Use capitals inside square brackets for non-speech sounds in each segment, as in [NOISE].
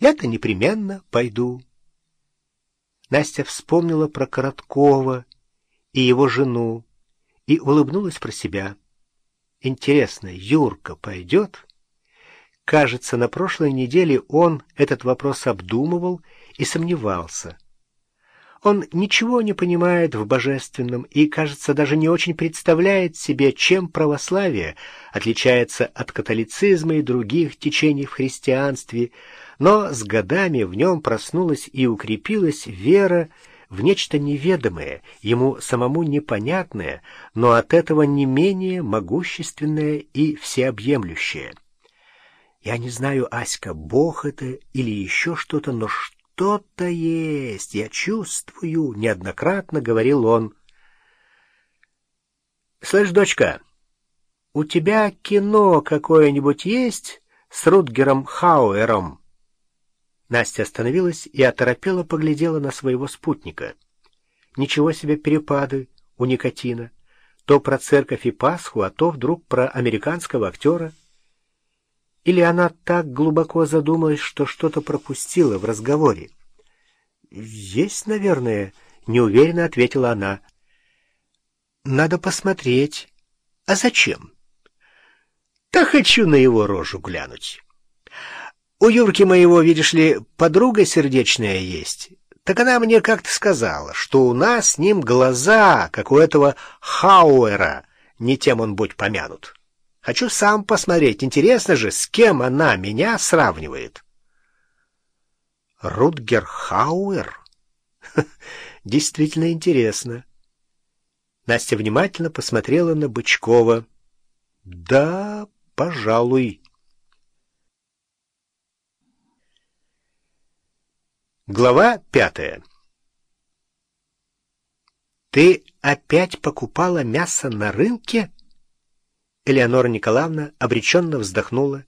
Я-то непременно пойду. Настя вспомнила про Короткова и его жену и улыбнулась про себя. Интересно, Юрка пойдет? Кажется, на прошлой неделе он этот вопрос обдумывал и сомневался. Он ничего не понимает в божественном и, кажется, даже не очень представляет себе, чем православие отличается от католицизма и других течений в христианстве, но с годами в нем проснулась и укрепилась вера в нечто неведомое, ему самому непонятное, но от этого не менее могущественное и всеобъемлющее. Я не знаю, Аська, Бог это или еще что-то, но что-то есть, я чувствую, — неоднократно говорил он. — Слышь, дочка, у тебя кино какое-нибудь есть с Рутгером Хауэром? Настя остановилась и оторопела поглядела на своего спутника. Ничего себе перепады у никотина. То про церковь и Пасху, а то вдруг про американского актера. Или она так глубоко задумалась, что что-то пропустила в разговоре? «Есть, наверное», — неуверенно ответила она. «Надо посмотреть. А зачем?» «Да хочу на его рожу глянуть. У Юрки моего, видишь ли, подруга сердечная есть. Так она мне как-то сказала, что у нас с ним глаза, как у этого Хауэра, не тем он будь помянут». Хочу сам посмотреть. Интересно же, с кем она меня сравнивает. Рутгер Хауэр? [LAUGHS] Действительно интересно. Настя внимательно посмотрела на Бычкова. Да, пожалуй. Глава пятая «Ты опять покупала мясо на рынке?» Элеонора Николаевна обреченно вздохнула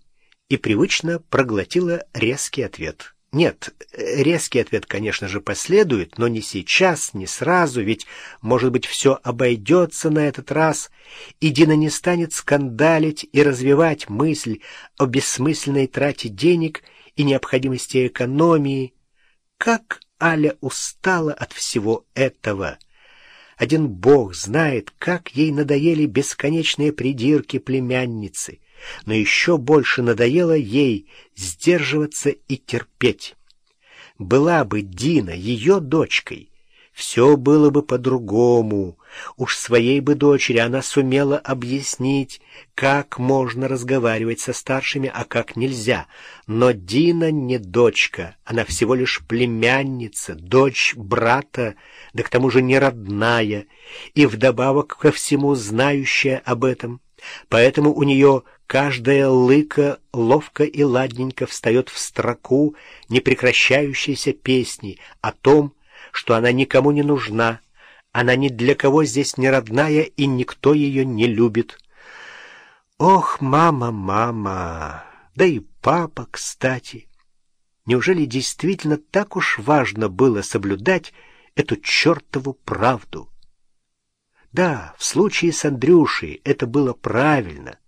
и привычно проглотила резкий ответ. Нет, резкий ответ, конечно же, последует, но не сейчас, не сразу, ведь, может быть, все обойдется на этот раз, и Дина не станет скандалить и развивать мысль о бессмысленной трате денег и необходимости экономии. Как Аля устала от всего этого! Один бог знает, как ей надоели бесконечные придирки племянницы, но еще больше надоело ей сдерживаться и терпеть. Была бы Дина ее дочкой, все было бы по-другому. Уж своей бы дочери она сумела объяснить, как можно разговаривать со старшими, а как нельзя. Но Дина не дочка, она всего лишь племянница, дочь брата, да к тому же не родная, и вдобавок ко всему знающая об этом. Поэтому у нее каждая лыка ловко и ладненько встает в строку непрекращающейся песни о том, что она никому не нужна, она ни для кого здесь не родная, и никто ее не любит. Ох, мама, мама, да и папа, кстати. Неужели действительно так уж важно было соблюдать эту чертову правду? Да, в случае с Андрюшей это было правильно.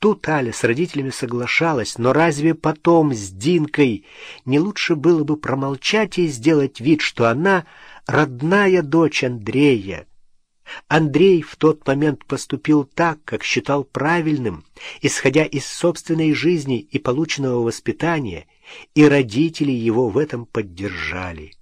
Тут Аля с родителями соглашалась, но разве потом с Динкой не лучше было бы промолчать и сделать вид, что она родная дочь Андрея? Андрей в тот момент поступил так, как считал правильным, исходя из собственной жизни и полученного воспитания, и родители его в этом поддержали.